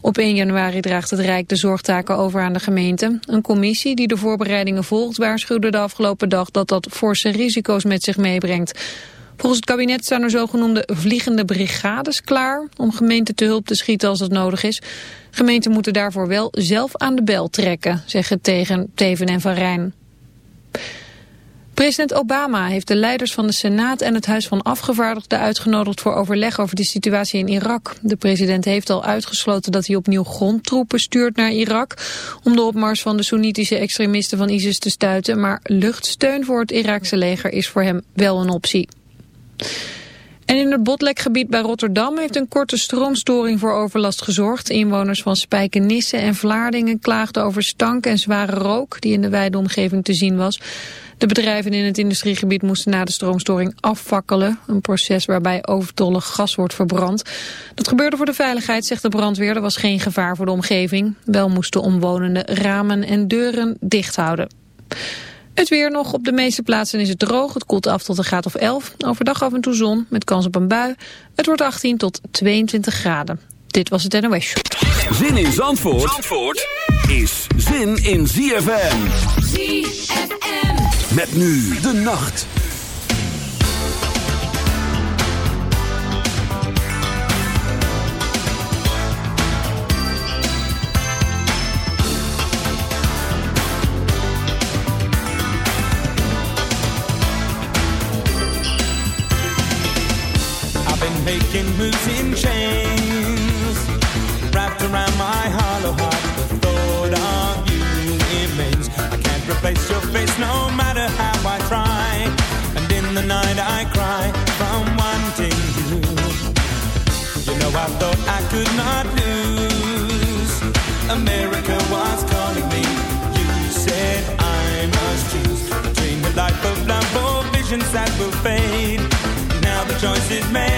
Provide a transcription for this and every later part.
Op 1 januari draagt het Rijk de zorgtaken over aan de gemeente. Een commissie die de voorbereidingen volgt waarschuwde de afgelopen dag dat dat forse risico's met zich meebrengt. Volgens het kabinet staan er zogenoemde vliegende brigades klaar om gemeenten te hulp te schieten als dat nodig is. Gemeenten moeten daarvoor wel zelf aan de bel trekken, zeggen tegen Teven en Van Rijn. President Obama heeft de leiders van de Senaat en het Huis van Afgevaardigden uitgenodigd voor overleg over de situatie in Irak. De president heeft al uitgesloten dat hij opnieuw grondtroepen stuurt naar Irak om de opmars van de Soenitische extremisten van ISIS te stuiten, maar luchtsteun voor het Iraakse leger is voor hem wel een optie. En in het Botlekgebied bij Rotterdam heeft een korte stroomstoring voor overlast gezorgd. Inwoners van Spijkenisse en Vlaardingen klaagden over stank en zware rook die in de wijde omgeving te zien was. De bedrijven in het industriegebied moesten na de stroomstoring afvakkelen. Een proces waarbij overtollig gas wordt verbrand. Dat gebeurde voor de veiligheid, zegt de brandweer. Er was geen gevaar voor de omgeving. Wel moesten omwonenden ramen en deuren dicht houden. Het weer nog. Op de meeste plaatsen is het droog. Het koelt af tot een graad of 11. Overdag af en toe zon met kans op een bui. Het wordt 18 tot 22 graden. Dit was het NOS Zin in Zandvoort, Zandvoort is zin in ZFM. ZFM. Met nu de nacht. I've been making could not lose. America was calling me. You said I must choose Between the life of love or visions that will fade. Now the choice is made.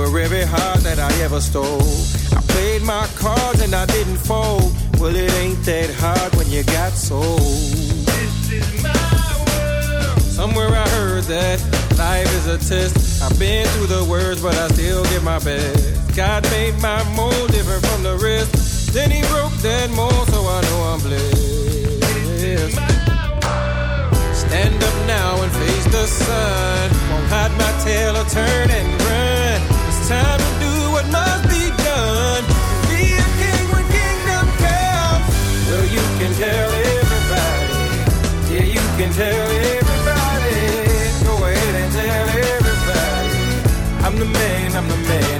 For every heart that I ever stole. I played my cards and I didn't fold. Well, it ain't that hard when you got sold. This is my world. Somewhere I heard that life is a test. I've been through the worst, but I still give my best. God made my mold different from the rest. Then he broke that mold, so I know I'm blessed. This is my Stand up now and face the sun. Won't hide my tail or turn and run. I'm the man, I'm the man.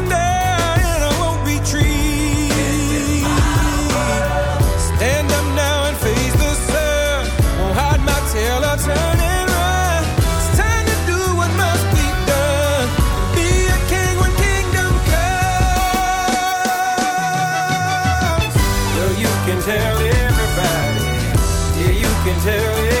Yeah,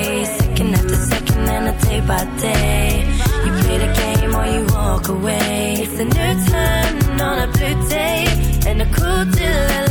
Day by day. You play the game or you walk away. It's a new turn on a blue day. And a cool deal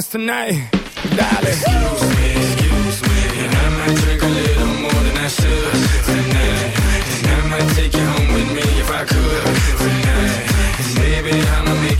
promise tonight, darling. Excuse me, excuse me, and I might drink a little more than I should tonight. And I might take you home with me if I could tonight. And baby, I'ma make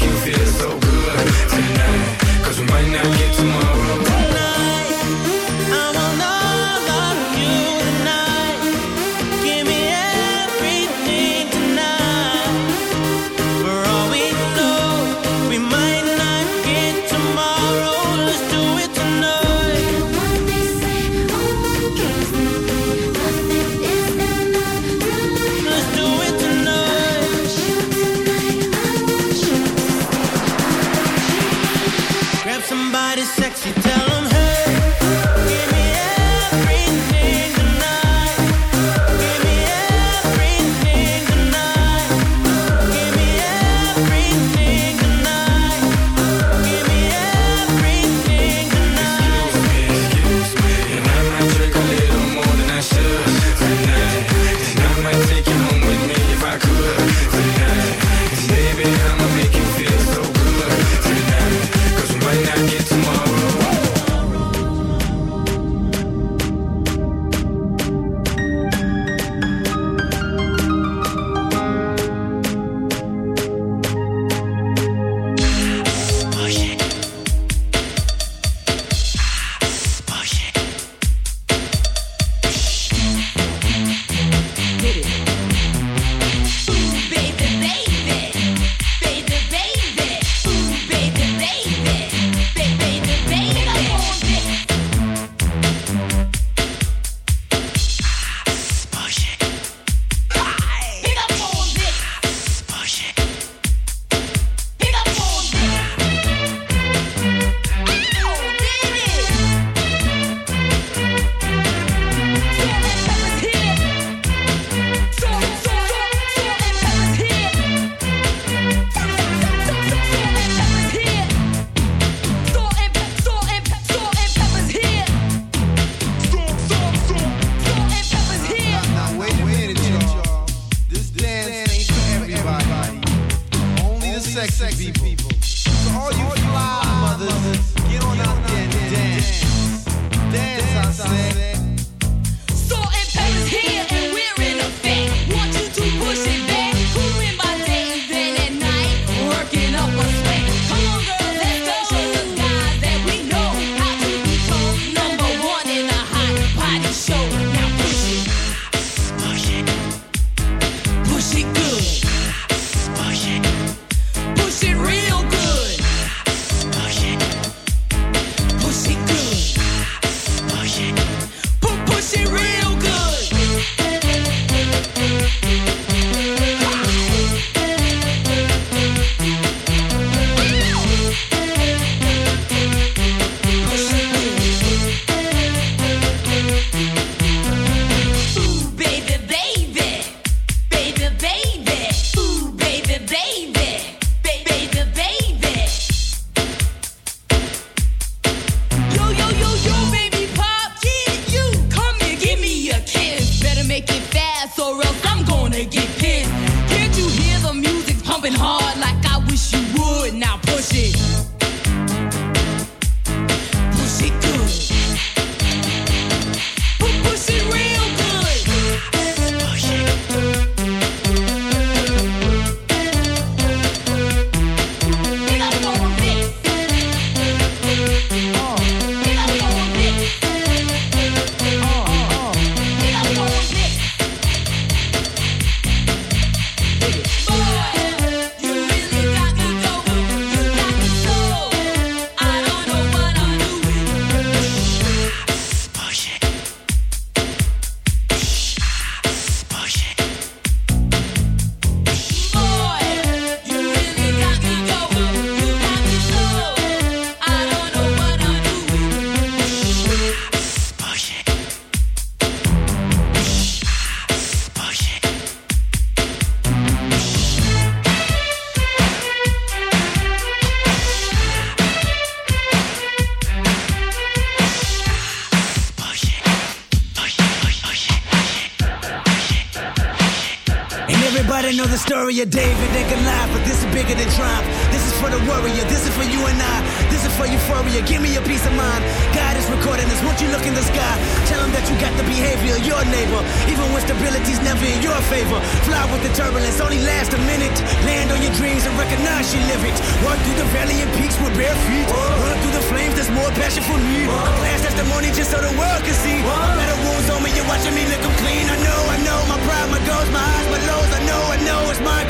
of David and Goliath, but this is bigger than triumph. This is for the warrior, this is for you and I. This is for euphoria, give me a peace of mind. God is recording this, won't you look in the sky? Tell him that you got the behavior of your neighbor, even when stability's never in your favor. Fly with the turbulence, only last a minute. Land on your dreams and recognize you live it. Walk through the valley and peaks with bare feet. Run through the flames, there's more passion for me. A glass testimony just so the world can see. Better wounds on me, you're watching me lick clean. I know, I know, my pride, my goals, my highs, my lows. I know, I know, it's mind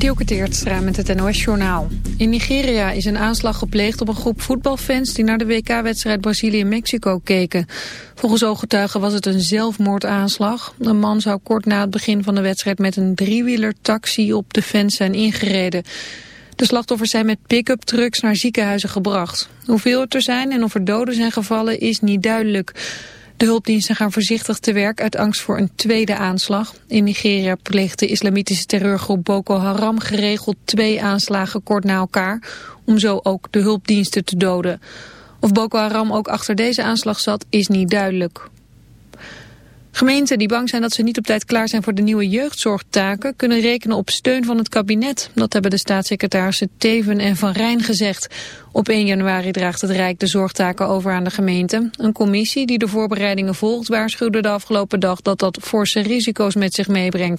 Dielke met het NOS-journaal. In Nigeria is een aanslag gepleegd op een groep voetbalfans... die naar de WK-wedstrijd Brazilië-Mexico keken. Volgens ooggetuigen was het een zelfmoordaanslag. Een man zou kort na het begin van de wedstrijd... met een driewieler taxi op de fans zijn ingereden. De slachtoffers zijn met pick-up trucks naar ziekenhuizen gebracht. Hoeveel het er zijn en of er doden zijn gevallen is niet duidelijk... De hulpdiensten gaan voorzichtig te werk uit angst voor een tweede aanslag. In Nigeria pleegt de islamitische terreurgroep Boko Haram geregeld twee aanslagen kort na elkaar, om zo ook de hulpdiensten te doden. Of Boko Haram ook achter deze aanslag zat, is niet duidelijk. Gemeenten die bang zijn dat ze niet op tijd klaar zijn voor de nieuwe jeugdzorgtaken... kunnen rekenen op steun van het kabinet. Dat hebben de staatssecretarissen Teven en Van Rijn gezegd. Op 1 januari draagt het Rijk de zorgtaken over aan de gemeente. Een commissie die de voorbereidingen volgt waarschuwde de afgelopen dag... dat dat forse risico's met zich meebrengt.